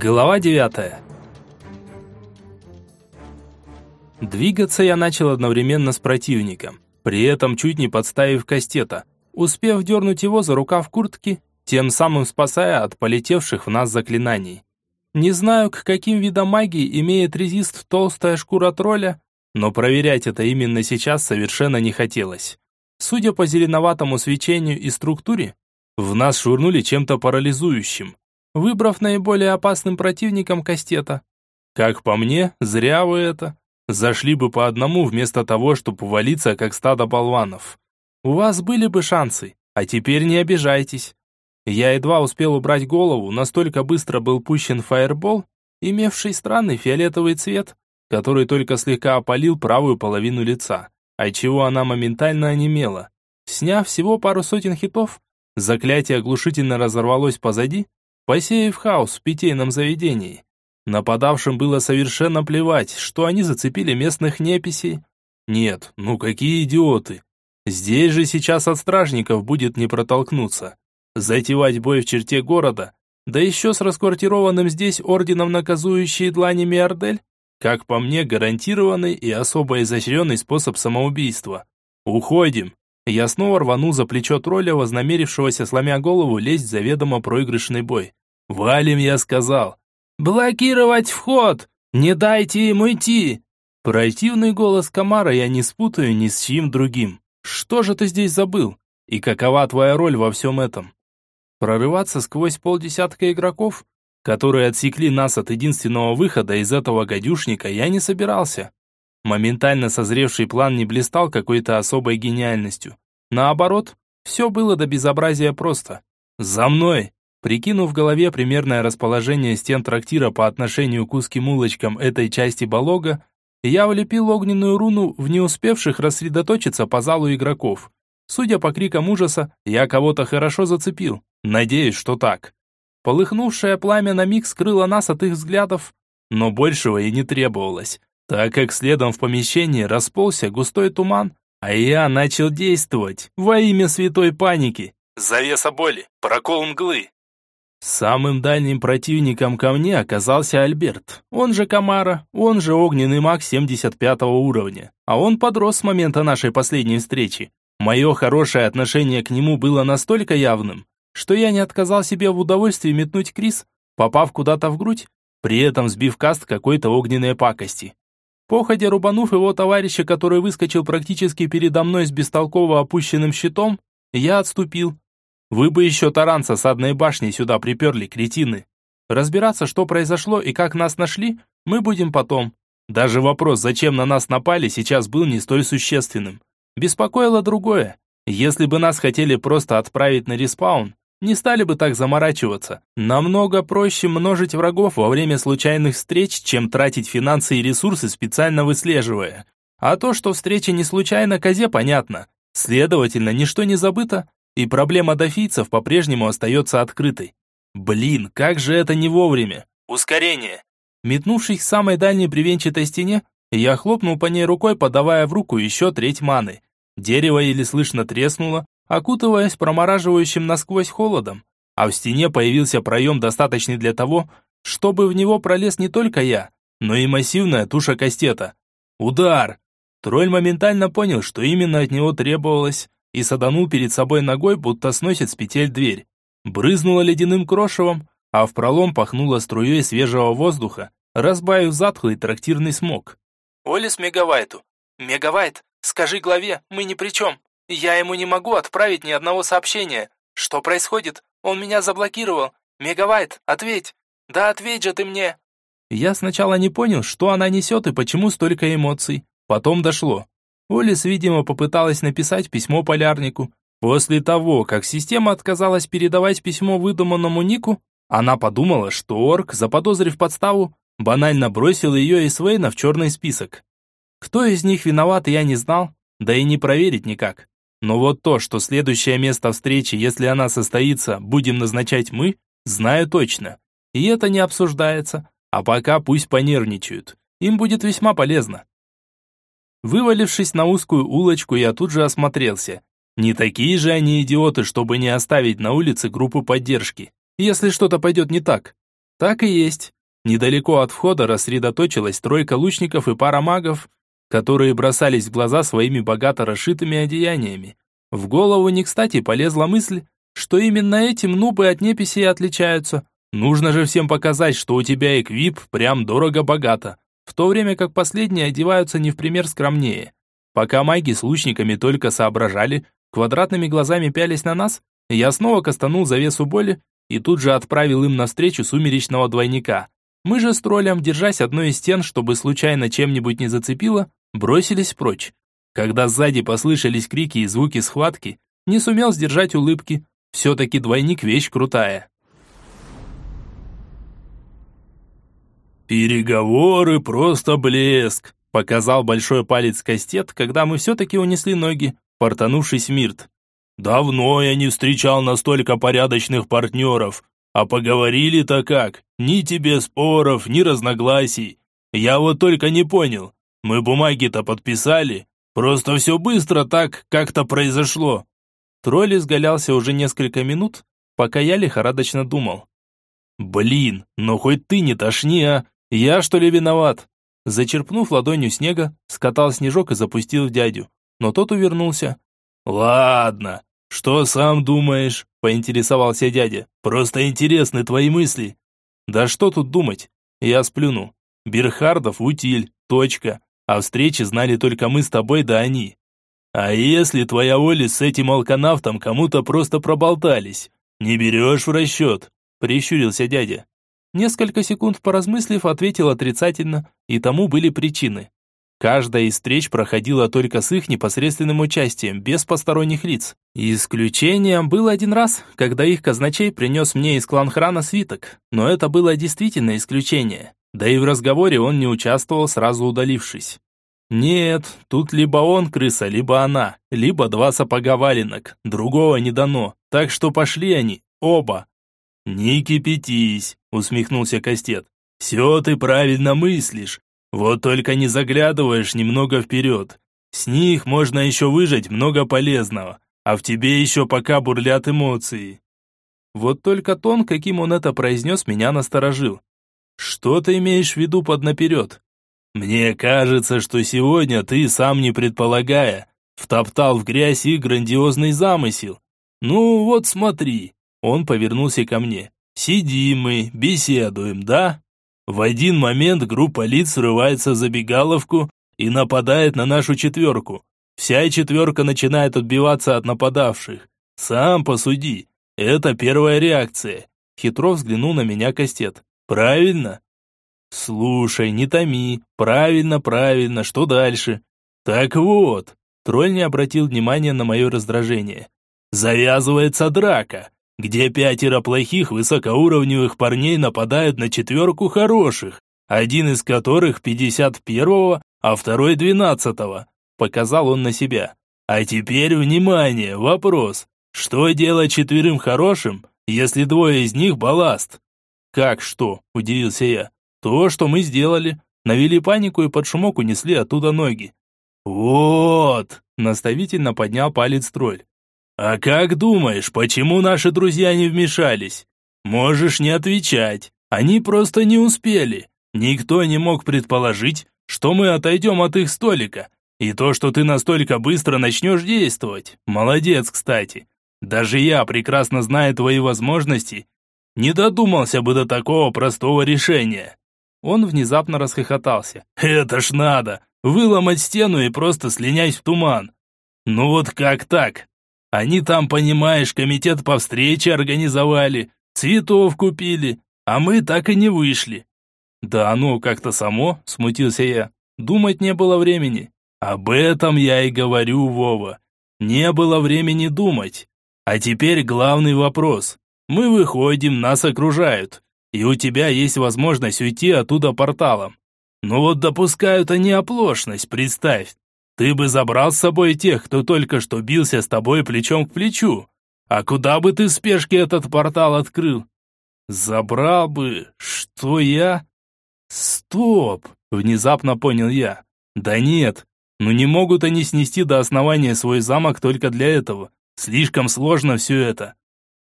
Глава 9. Двигаться я начал одновременно с противником, при этом чуть не подставив кастета, успев дернуть его за рукав куртки, тем самым спасая от полетевших в нас заклинаний. Не знаю, к каким видам магии имеет резист толстая шкура тролля, но проверять это именно сейчас совершенно не хотелось. Судя по зеленоватому свечению и структуре, в нас швырнули чем-то парализующим выбрав наиболее опасным противником Кастета. Как по мне, зря вы это. Зашли бы по одному вместо того, чтобы увалиться, как стадо болванов. У вас были бы шансы, а теперь не обижайтесь. Я едва успел убрать голову, настолько быстро был пущен фаербол, имевший странный фиолетовый цвет, который только слегка опалил правую половину лица, отчего она моментально онемела. Сняв всего пару сотен хитов, заклятие оглушительно разорвалось позади, посеяв хаос в питейном заведении. Нападавшим было совершенно плевать, что они зацепили местных неписей. Нет, ну какие идиоты. Здесь же сейчас от стражников будет не протолкнуться. Затевать бой в черте города, да еще с расквартированным здесь орденом наказующей длани Миордель, как по мне, гарантированный и особо изощренный способ самоубийства. Уходим. Я снова рванул за плечо тролля, вознамерившегося, сломя голову, лезть в заведомо проигрышный бой. «Валим», я сказал. «Блокировать вход! Не дайте ему идти!» Противный голос Камара я не спутаю ни с чьим другим. «Что же ты здесь забыл? И какова твоя роль во всем этом?» Прорываться сквозь полдесятка игроков, которые отсекли нас от единственного выхода из этого гадюшника, я не собирался. Моментально созревший план не блистал какой-то особой гениальностью. Наоборот, все было до безобразия просто. «За мной!» Прикинув в голове примерное расположение стен трактира по отношению к узким улочкам этой части Болога, я влепил огненную руну в не успевших рассредоточиться по залу игроков. Судя по крикам ужаса, я кого-то хорошо зацепил. Надеюсь, что так. Полыхнувшее пламя на миг скрыло нас от их взглядов, но большего и не требовалось так как следом в помещении расползся густой туман, а я начал действовать во имя святой паники. Завеса боли, прокол мглы. Самым дальним противником ко мне оказался Альберт, он же Камара, он же огненный маг 75 уровня, а он подрос с момента нашей последней встречи. Мое хорошее отношение к нему было настолько явным, что я не отказал себе в удовольствии метнуть Крис, попав куда-то в грудь, при этом сбив каст какой-то огненной пакости. Походя рубанув его товарища, который выскочил практически передо мной с бестолково опущенным щитом, я отступил. Вы бы еще таран с осадной башни сюда приперли, кретины. Разбираться, что произошло и как нас нашли, мы будем потом. Даже вопрос, зачем на нас напали, сейчас был не столь существенным. Беспокоило другое. Если бы нас хотели просто отправить на респаун, не стали бы так заморачиваться. Намного проще множить врагов во время случайных встреч, чем тратить финансы и ресурсы, специально выслеживая. А то, что встреча не случайна, козе понятно. Следовательно, ничто не забыто, и проблема дофийцев по-прежнему остается открытой. Блин, как же это не вовремя. Ускорение. Метнувшись к самой дальней бревенчатой стене, я хлопнул по ней рукой, подавая в руку еще треть маны. Дерево еле слышно треснуло, окутываясь промораживающим насквозь холодом, а в стене появился проем, достаточный для того, чтобы в него пролез не только я, но и массивная туша кастета. Удар! Тролль моментально понял, что именно от него требовалось, и саданул перед собой ногой, будто сносит с петель дверь. Брызнуло ледяным крошевом, а в пролом пахнуло струей свежего воздуха, разбавив затхлый трактирный смог. «Олис Мегавайту! Мегавайт, скажи главе, мы ни при чем!» Я ему не могу отправить ни одного сообщения. Что происходит? Он меня заблокировал. Мегавайт, ответь. Да ответь же ты мне. Я сначала не понял, что она несет и почему столько эмоций. Потом дошло. Олис, видимо, попыталась написать письмо полярнику. После того, как система отказалась передавать письмо выдуманному Нику, она подумала, что Орк, заподозрив подставу, банально бросил ее и Свейна в черный список. Кто из них виноват, я не знал, да и не проверить никак. Но вот то, что следующее место встречи, если она состоится, будем назначать мы, знаю точно. И это не обсуждается. А пока пусть понервничают. Им будет весьма полезно. Вывалившись на узкую улочку, я тут же осмотрелся. Не такие же они идиоты, чтобы не оставить на улице группу поддержки, если что-то пойдет не так. Так и есть. Недалеко от входа рассредоточилась тройка лучников и пара магов, которые бросались в глаза своими богато расшитыми одеяниями. В голову не кстати полезла мысль, что именно этим нубы от неписи отличаются. Нужно же всем показать, что у тебя эквип прям дорого-богато, в то время как последние одеваются не в пример скромнее. Пока маги с лучниками только соображали, квадратными глазами пялись на нас, я снова кастанул завесу боли и тут же отправил им навстречу сумеречного двойника. Мы же с троллем, держась одной из стен, чтобы случайно чем-нибудь не зацепило, бросились прочь. Когда сзади послышались крики и звуки схватки, не сумел сдержать улыбки. Все-таки двойник вещь крутая. «Переговоры просто блеск», — показал большой палец Кастет, когда мы все-таки унесли ноги, портанувшись Мирт. «Давно я не встречал настолько порядочных партнеров. А поговорили-то как? Ни тебе споров, ни разногласий. Я вот только не понял. Мы бумаги-то подписали. Просто все быстро так как-то произошло». Тролль изгалялся уже несколько минут, пока я лихорадочно думал. «Блин, ну хоть ты не тошни, а! Я что ли виноват?» Зачерпнув ладонью снега, скатал снежок и запустил в дядю. Но тот увернулся. «Ладно, что сам думаешь?» – поинтересовался дядя. «Просто интересны твои мысли». «Да что тут думать?» Я сплюнул. «Берхардов утиль, точка. А встречи знали только мы с тобой да они». «А если твоя Оля с этим алканавтом кому-то просто проболтались? Не берешь в расчет?» – прищурился дядя. Несколько секунд поразмыслив, ответил отрицательно, и тому были причины. Каждая из встреч проходила только с их непосредственным участием, без посторонних лиц. Исключением был один раз, когда их казначей принес мне из кланхрана свиток, но это было действительно исключение. Да и в разговоре он не участвовал, сразу удалившись. Нет, тут либо он крыса, либо она, либо два сапога валенок, другого не дано, так что пошли они, оба. «Не кипятись», — усмехнулся Кастет. «Все ты правильно мыслишь. Вот только не заглядываешь немного вперед. С них можно еще выжать много полезного, а в тебе еще пока бурлят эмоции». Вот только тон, каким он это произнес, меня насторожил. «Что ты имеешь в виду под наперед?» «Мне кажется, что сегодня ты, сам не предполагая, втоптал в грязь их грандиозный замысел. Ну вот смотри, он повернулся ко мне. «Сидим мы, беседуем, да?» В один момент группа лиц срывается в забегаловку и нападает на нашу четверку. Вся четверка начинает отбиваться от нападавших. Сам посуди. Это первая реакция. Хитро взглянул на меня Кастет. Правильно? Слушай, не томи. Правильно, правильно. Что дальше? Так вот. Тролль не обратил внимания на мое раздражение. Завязывается драка где пятеро плохих высокоуровневых парней нападают на четверку хороших, один из которых 51-го, а второй 12-го. Показал он на себя. А теперь, внимание, вопрос. Что делать четверым хорошим, если двое из них балласт? Как что? Удивился я. То, что мы сделали. Навели панику и под шумок унесли оттуда ноги. Вот! Наставительно поднял палец тролль. «А как думаешь, почему наши друзья не вмешались? Можешь не отвечать. Они просто не успели. Никто не мог предположить, что мы отойдем от их столика. И то, что ты настолько быстро начнешь действовать. Молодец, кстати. Даже я, прекрасно зная твои возможности, не додумался бы до такого простого решения». Он внезапно расхохотался. «Это ж надо! Выломать стену и просто слинять в туман! Ну вот как так? Они там, понимаешь, комитет по встрече организовали, цветов купили, а мы так и не вышли». «Да оно как-то само», — смутился я. «Думать не было времени». «Об этом я и говорю, Вова. Не было времени думать. А теперь главный вопрос. Мы выходим, нас окружают, и у тебя есть возможность уйти оттуда порталом. Но вот допускают они оплошность, представь. Ты бы забрал с собой тех, кто только что бился с тобой плечом к плечу. А куда бы ты в спешке этот портал открыл? Забрал бы. Что я? Стоп, внезапно понял я. Да нет, ну не могут они снести до основания свой замок только для этого. Слишком сложно все это.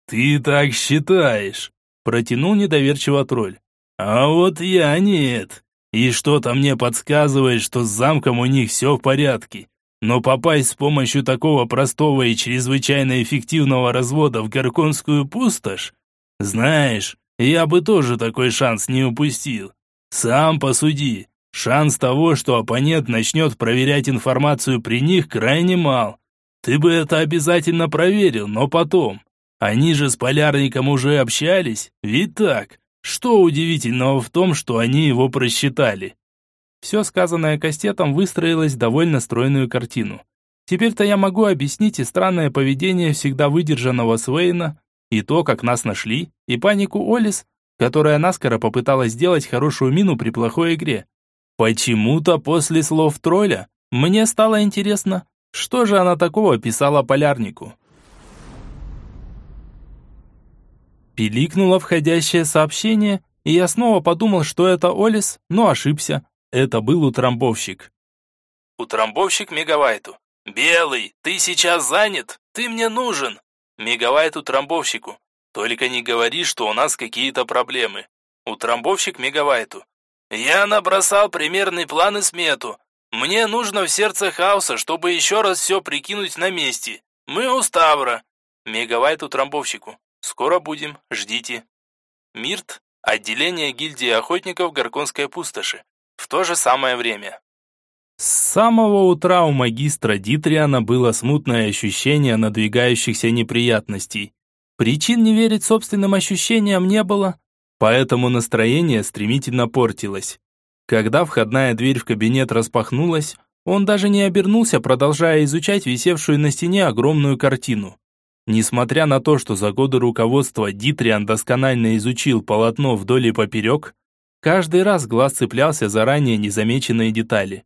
Ты так считаешь? Протянул недоверчиво тролль. А вот я нет. И что-то мне подсказывает, что с замком у них все в порядке. Но попасть с помощью такого простого и чрезвычайно эффективного развода в Горконскую пустошь? Знаешь, я бы тоже такой шанс не упустил. Сам посуди. Шанс того, что оппонент начнет проверять информацию при них, крайне мал. Ты бы это обязательно проверил, но потом. Они же с полярником уже общались, ведь так? Что удивительного в том, что они его просчитали? Все сказанное Кастетом выстроилось в довольно стройную картину. Теперь-то я могу объяснить и странное поведение всегда выдержанного Свейна, и то, как нас нашли, и панику Олис, которая наскоро попыталась сделать хорошую мину при плохой игре. Почему-то после слов тролля мне стало интересно, что же она такого писала полярнику. Пиликнуло входящее сообщение, и я снова подумал, что это Олис, но ошибся. Это был утрамбовщик. Утрамбовщик Мегавайту. «Белый, ты сейчас занят? Ты мне нужен!» Мегавайт утрамбовщику. «Только не говори, что у нас какие-то проблемы». Утрамбовщик Мегавайту. «Я набросал примерный план и смету. Мне нужно в сердце хаоса, чтобы еще раз все прикинуть на месте. Мы у Ставра». Мегавайт утрамбовщику. «Скоро будем, ждите». Мирт, отделение гильдии охотников Горконской пустоши. В то же самое время. С самого утра у магистра Дитриана было смутное ощущение надвигающихся неприятностей. Причин не верить собственным ощущениям не было, поэтому настроение стремительно портилось. Когда входная дверь в кабинет распахнулась, он даже не обернулся, продолжая изучать висевшую на стене огромную картину. Несмотря на то, что за годы руководства Дитриан досконально изучил полотно вдоль и поперек, Каждый раз глаз цеплялся за ранее незамеченные детали.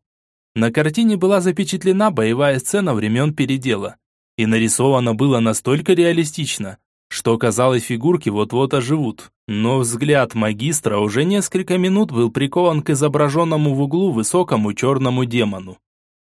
На картине была запечатлена боевая сцена времен передела. И нарисовано было настолько реалистично, что казалось фигурки вот-вот оживут. Но взгляд магистра уже несколько минут был прикован к изображенному в углу высокому черному демону.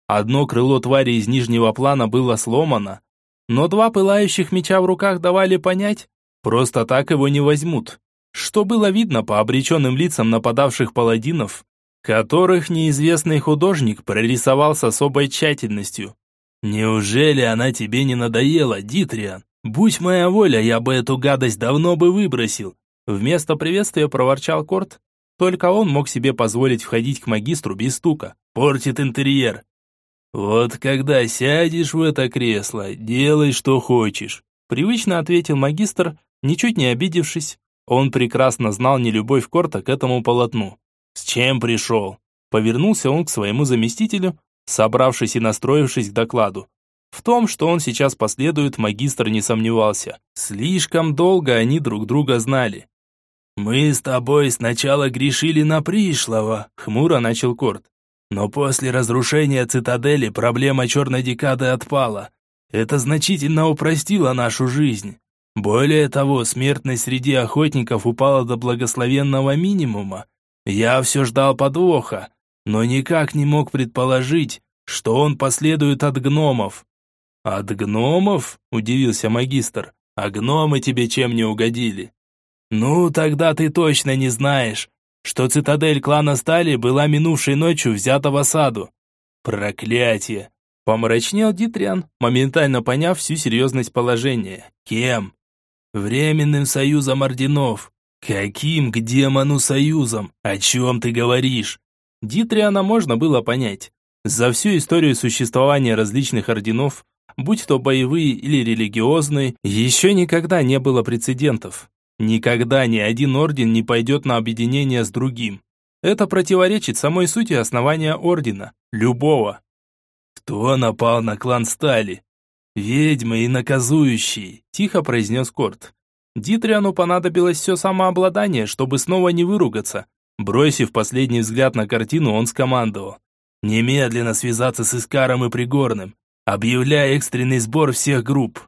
Одно крыло твари из нижнего плана было сломано, но два пылающих меча в руках давали понять, просто так его не возьмут что было видно по обреченным лицам нападавших паладинов, которых неизвестный художник прорисовал с особой тщательностью. «Неужели она тебе не надоела, Дитриан? Будь моя воля, я бы эту гадость давно бы выбросил!» Вместо приветствия проворчал Корт, только он мог себе позволить входить к магистру без стука. Портит интерьер. «Вот когда сядешь в это кресло, делай, что хочешь», привычно ответил магистр, ничуть не обидевшись, он прекрасно знал нелюбовь Корта к этому полотну. «С чем пришел?» Повернулся он к своему заместителю, собравшись и настроившись к докладу. В том, что он сейчас последует, магистр не сомневался. Слишком долго они друг друга знали. «Мы с тобой сначала грешили на пришлого», — хмуро начал Корт. «Но после разрушения цитадели проблема черной декады отпала. Это значительно упростило нашу жизнь. Более того, смертность среди охотников упала до благословенного минимума. Я все ждал подвоха, но никак не мог предположить, что он последует от гномов. «От гномов?» – удивился магистр. «А гномы тебе чем не угодили?» «Ну, тогда ты точно не знаешь, что цитадель клана Стали была минувшей ночью взята в осаду». «Проклятие!» – помрачнел Дитриан, моментально поняв всю серьезность положения. «Кем?» Временным союзом орденов. Каким к демону союзом? О чем ты говоришь? Дитриана можно было понять. За всю историю существования различных орденов, будь то боевые или религиозные, еще никогда не было прецедентов. Никогда ни один орден не пойдет на объединение с другим. Это противоречит самой сути основания ордена, любого. Кто напал на клан Стали? «Ведьмы и наказующие», – тихо произнес Корт. Дитриану понадобилось все самообладание, чтобы снова не выругаться. Бросив последний взгляд на картину, он скомандовал. «Немедленно связаться с Искаром и Пригорным. Объявляя экстренный сбор всех групп».